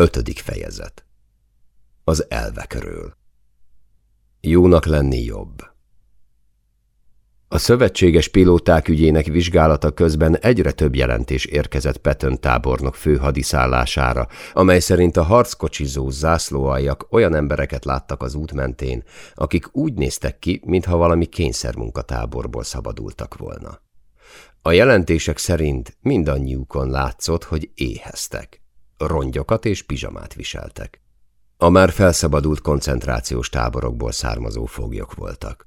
Ötödik fejezet. Az elvekről. Jónak lenni jobb. A szövetséges pilóták ügyének vizsgálata közben egyre több jelentés érkezett Patton tábornok főhadiszállására, amely szerint a harckocsizó zászlóaljak olyan embereket láttak az út mentén, akik úgy néztek ki, mintha valami kényszermunkatáborból szabadultak volna. A jelentések szerint mindannyiukon látszott, hogy éheztek rongyokat és pizsamát viseltek. A már felszabadult koncentrációs táborokból származó foglyok voltak.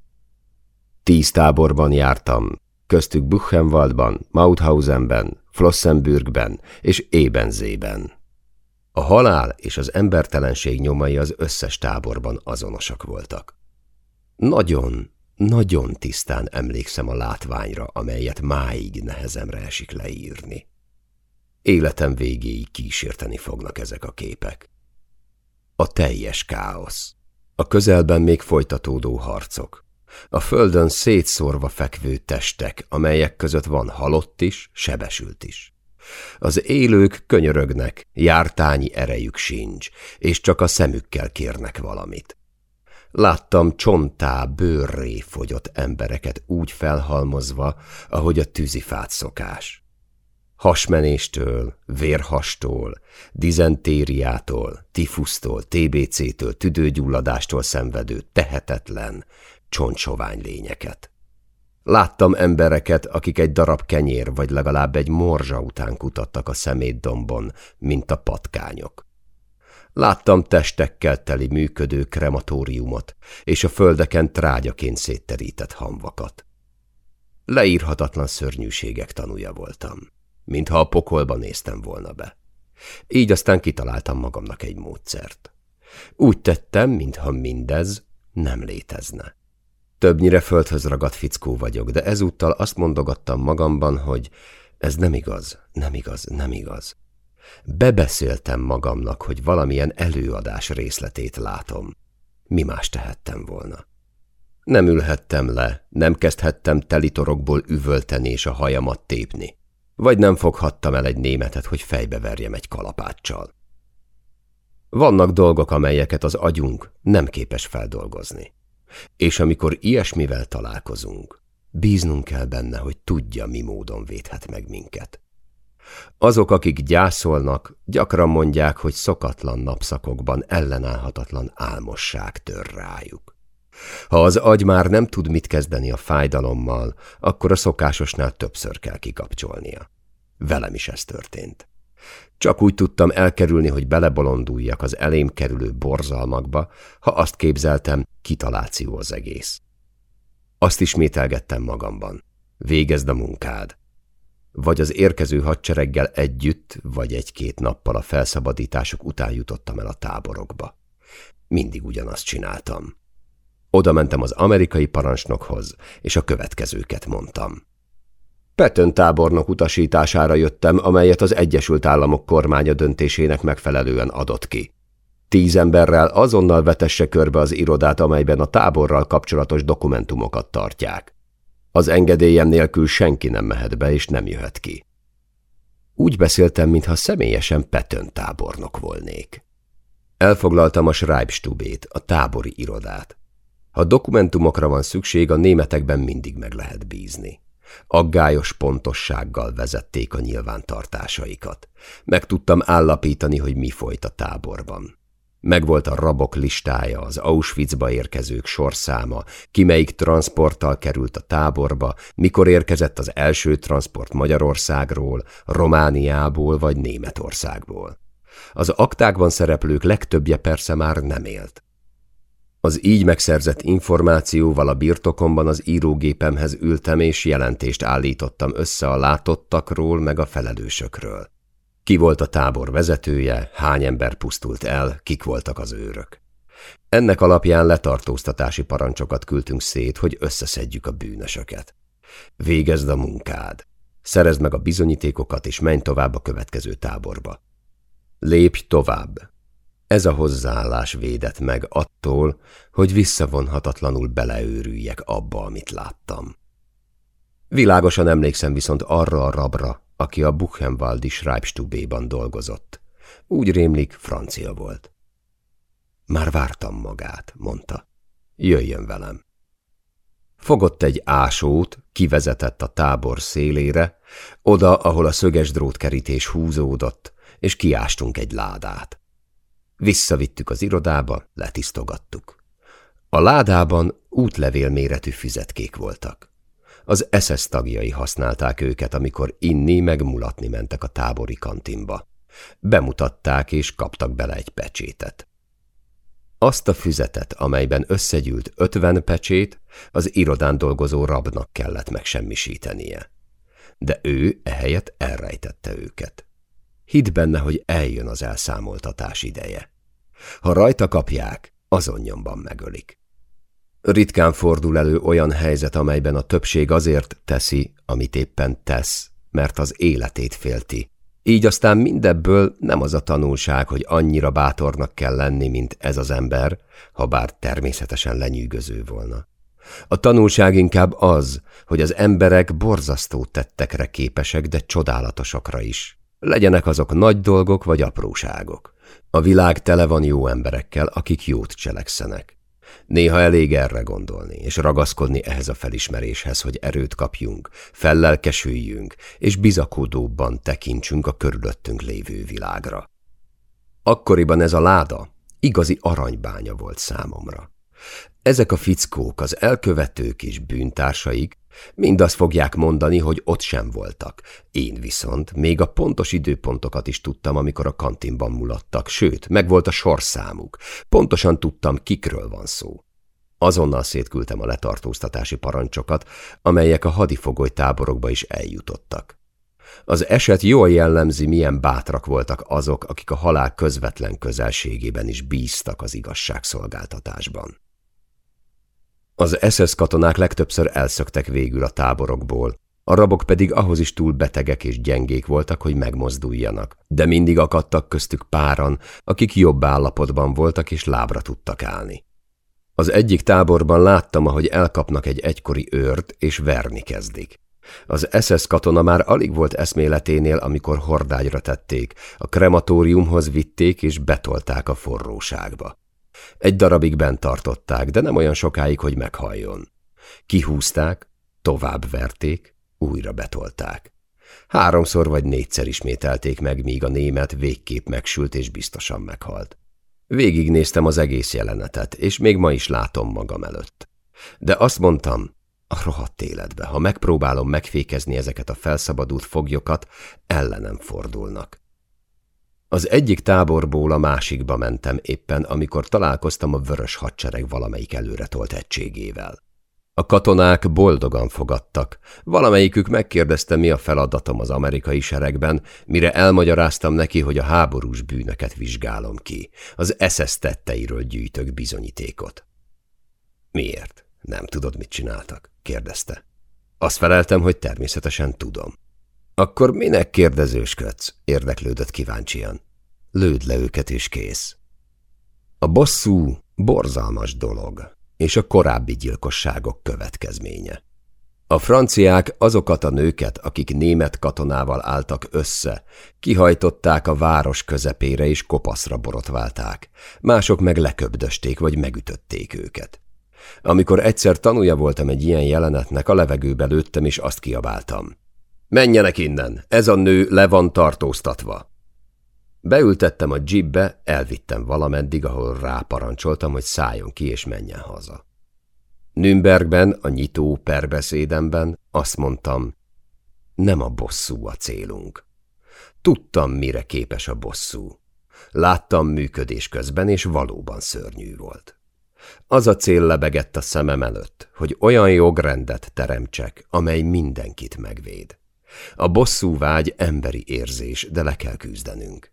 Tíz táborban jártam, köztük Buchenwaldban, Mauthausenben, Flossenbürgben és Ébenzében. A halál és az embertelenség nyomai az összes táborban azonosak voltak. Nagyon, nagyon tisztán emlékszem a látványra, amelyet máig nehezemre esik leírni. Életem végéig kísérteni fognak ezek a képek. A teljes káosz. A közelben még folytatódó harcok. A földön szétszórva fekvő testek, amelyek között van halott is, sebesült is. Az élők könyörögnek, jártányi erejük sincs, és csak a szemükkel kérnek valamit. Láttam csontá, bőrré fogyott embereket úgy felhalmozva, ahogy a tűzifát szokás hasmenéstől, vérhastól, dizentériától, tifusztól, TBC-től, tüdőgyulladástól szenvedő tehetetlen, csontsovány lényeket. Láttam embereket, akik egy darab kenyér vagy legalább egy morzsa után kutattak a szemétdombon, mint a patkányok. Láttam testekkel teli működő krematóriumot, és a földeken trágyaként szétterített hamvakat. Leírhatatlan szörnyűségek tanúja voltam mintha a pokolba néztem volna be. Így aztán kitaláltam magamnak egy módszert. Úgy tettem, mintha mindez nem létezne. Többnyire földhöz ragadt fickó vagyok, de ezúttal azt mondogattam magamban, hogy ez nem igaz, nem igaz, nem igaz. Bebeszéltem magamnak, hogy valamilyen előadás részletét látom. Mi más tehettem volna? Nem ülhettem le, nem kezdhettem telitorokból üvölteni és a hajamat tépni. Vagy nem foghattam el egy németet, hogy fejbeverjem egy kalapáccsal. Vannak dolgok, amelyeket az agyunk nem képes feldolgozni. És amikor ilyesmivel találkozunk, bíznunk kell benne, hogy tudja, mi módon védhet meg minket. Azok, akik gyászolnak, gyakran mondják, hogy szokatlan napszakokban ellenállhatatlan álmosság tör rájuk. Ha az agy már nem tud mit kezdeni a fájdalommal, akkor a szokásosnál többször kell kikapcsolnia. Velem is ez történt. Csak úgy tudtam elkerülni, hogy belebolonduljak az elém kerülő borzalmakba, ha azt képzeltem, kitaláció az egész. Azt ismételgettem magamban. Végezd a munkád. Vagy az érkező hadsereggel együtt, vagy egy-két nappal a felszabadítások után jutottam el a táborokba. Mindig ugyanazt csináltam. Oda mentem az amerikai parancsnokhoz, és a következőket mondtam. Petön tábornok utasítására jöttem, amelyet az Egyesült Államok kormánya döntésének megfelelően adott ki. Tíz emberrel azonnal vetesse körbe az irodát, amelyben a táborral kapcsolatos dokumentumokat tartják. Az engedélyem nélkül senki nem mehet be és nem jöhet ki. Úgy beszéltem, mintha személyesen Petön tábornok volnék. Elfoglaltam a Schreibstubét, a tábori irodát. Ha dokumentumokra van szükség, a németekben mindig meg lehet bízni. Aggályos pontossággal vezették a nyilvántartásaikat. Meg tudtam állapítani, hogy mi folyt a táborban. Megvolt a rabok listája, az Auschwitzba érkezők sorszáma, ki melyik transporttal került a táborba, mikor érkezett az első transport Magyarországról, Romániából vagy Németországból. Az aktákban szereplők legtöbbje persze már nem élt. Az így megszerzett információval a birtokomban az írógépemhez ültem és jelentést állítottam össze a látottakról meg a felelősökről. Ki volt a tábor vezetője, hány ember pusztult el, kik voltak az őrök. Ennek alapján letartóztatási parancsokat küldtünk szét, hogy összeszedjük a bűnösöket. Végezd a munkád. Szerezd meg a bizonyítékokat, és menj tovább a következő táborba. Lépj tovább, ez a hozzáállás védett meg attól, hogy visszavonhatatlanul beleőrüljek abba, amit láttam. Világosan emlékszem viszont arra a rabra, aki a Buchenwaldi Schreibstubéban dolgozott. Úgy rémlik, francia volt. Már vártam magát, mondta. Jöjjön velem. Fogott egy ásót, kivezetett a tábor szélére, oda, ahol a szöges drótkerítés húzódott, és kiástunk egy ládát. Visszavittük az irodába, letisztogattuk. A ládában útlevél méretű füzetkék voltak. Az SS tagjai használták őket, amikor inni meg mulatni mentek a tábori kantinba. Bemutatták és kaptak bele egy pecsétet. Azt a füzetet, amelyben összegyűlt ötven pecsét, az irodán dolgozó rabnak kellett megsemmisítenie. De ő ehelyett elrejtette őket. Hidd benne, hogy eljön az elszámoltatás ideje. Ha rajta kapják, azon nyomban megölik. Ritkán fordul elő olyan helyzet, amelyben a többség azért teszi, amit éppen tesz, mert az életét félti. Így aztán mindebből nem az a tanulság, hogy annyira bátornak kell lenni, mint ez az ember, ha bár természetesen lenyűgöző volna. A tanulság inkább az, hogy az emberek borzasztó tettekre képesek, de csodálatosokra is. Legyenek azok nagy dolgok vagy apróságok. A világ tele van jó emberekkel, akik jót cselekszenek. Néha elég erre gondolni, és ragaszkodni ehhez a felismeréshez, hogy erőt kapjunk, fellelkesüljünk, és bizakodóbban tekintsünk a körülöttünk lévő világra. Akkoriban ez a láda igazi aranybánya volt számomra. Ezek a fickók, az elkövetők és bűntársaik mind azt fogják mondani, hogy ott sem voltak. Én viszont még a pontos időpontokat is tudtam, amikor a kantinban mulattak, sőt, megvolt a sorszámuk. Pontosan tudtam, kikről van szó. Azonnal szétküldtem a letartóztatási parancsokat, amelyek a hadifogoly táborokba is eljutottak. Az eset jól jellemzi, milyen bátrak voltak azok, akik a halál közvetlen közelségében is bíztak az igazságszolgáltatásban. Az SS katonák legtöbbször elszöktek végül a táborokból, a rabok pedig ahhoz is túl betegek és gyengék voltak, hogy megmozduljanak, de mindig akadtak köztük páran, akik jobb állapotban voltak és lábra tudtak állni. Az egyik táborban láttam, ahogy elkapnak egy egykori őrt, és verni kezdik. Az SS katona már alig volt eszméleténél, amikor hordágyra tették, a krematóriumhoz vitték és betolták a forróságba. Egy darabig bent tartották, de nem olyan sokáig, hogy meghalljon. Kihúzták, tovább verték, újra betolták. Háromszor vagy négyszer ismételték meg, míg a német végképp megsült és biztosan meghalt. Végignéztem az egész jelenetet, és még ma is látom magam előtt. De azt mondtam, a rohadt életbe, ha megpróbálom megfékezni ezeket a felszabadult foglyokat, ellenem fordulnak. Az egyik táborból a másikba mentem éppen, amikor találkoztam a vörös hadsereg valamelyik előretolt egységével. A katonák boldogan fogadtak. Valamelyikük megkérdezte, mi a feladatom az amerikai seregben, mire elmagyaráztam neki, hogy a háborús bűnöket vizsgálom ki. Az SS tetteiről gyűjtök bizonyítékot. Miért? Nem tudod, mit csináltak? kérdezte. Azt feleltem, hogy természetesen tudom. Akkor minek kérdezősködsz? érdeklődött kíváncsian. Lőd le őket és kész. A bosszú borzalmas dolog, és a korábbi gyilkosságok következménye. A franciák azokat a nőket, akik német katonával álltak össze, kihajtották a város közepére és kopaszra borotválták, mások meg leköbdösték vagy megütötték őket. Amikor egyszer tanúja voltam egy ilyen jelenetnek, a levegőbe lőttem és azt kiabáltam. Menjenek innen, ez a nő le van tartóztatva. Beültettem a jeepbe, elvittem valameddig, ahol ráparancsoltam, hogy szálljon ki és menjen haza. Nürnbergben, a nyitó perbeszédemben azt mondtam, nem a bosszú a célunk. Tudtam, mire képes a bosszú. Láttam működés közben, és valóban szörnyű volt. Az a cél lebegett a szemem előtt, hogy olyan jogrendet teremtsek, amely mindenkit megvéd. A bosszú vágy emberi érzés, de le kell küzdenünk.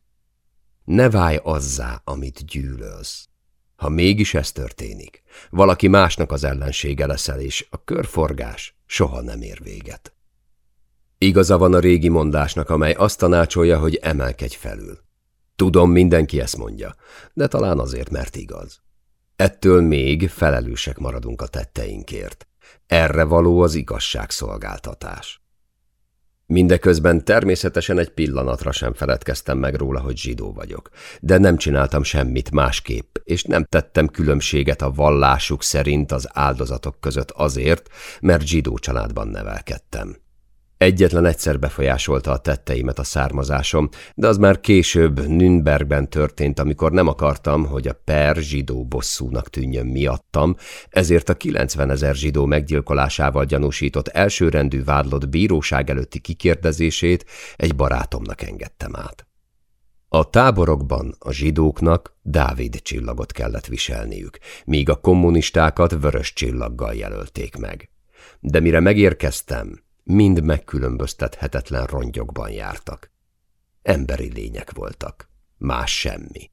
Ne válj azzá, amit gyűlölsz. Ha mégis ez történik, valaki másnak az ellensége leszel, és a körforgás soha nem ér véget. Igaza van a régi mondásnak, amely azt tanácsolja, hogy emelkedj felül. Tudom, mindenki ezt mondja, de talán azért, mert igaz. Ettől még felelősek maradunk a tetteinkért. Erre való az igazságszolgáltatás. Mindeközben természetesen egy pillanatra sem feledkeztem meg róla, hogy zsidó vagyok, de nem csináltam semmit másképp, és nem tettem különbséget a vallásuk szerint az áldozatok között azért, mert zsidó családban nevelkedtem. Egyetlen egyszer befolyásolta a tetteimet a származásom, de az már később Nürnbergben történt, amikor nem akartam, hogy a per zsidó bosszúnak tűnjön miattam, ezért a 90 ezer zsidó meggyilkolásával gyanúsított elsőrendű vádlott bíróság előtti kikérdezését egy barátomnak engedtem át. A táborokban a zsidóknak Dávid csillagot kellett viselniük, míg a kommunistákat vörös csillaggal jelölték meg. De mire megérkeztem, mind megkülönböztethetetlen rongyokban jártak. Emberi lények voltak, más semmi.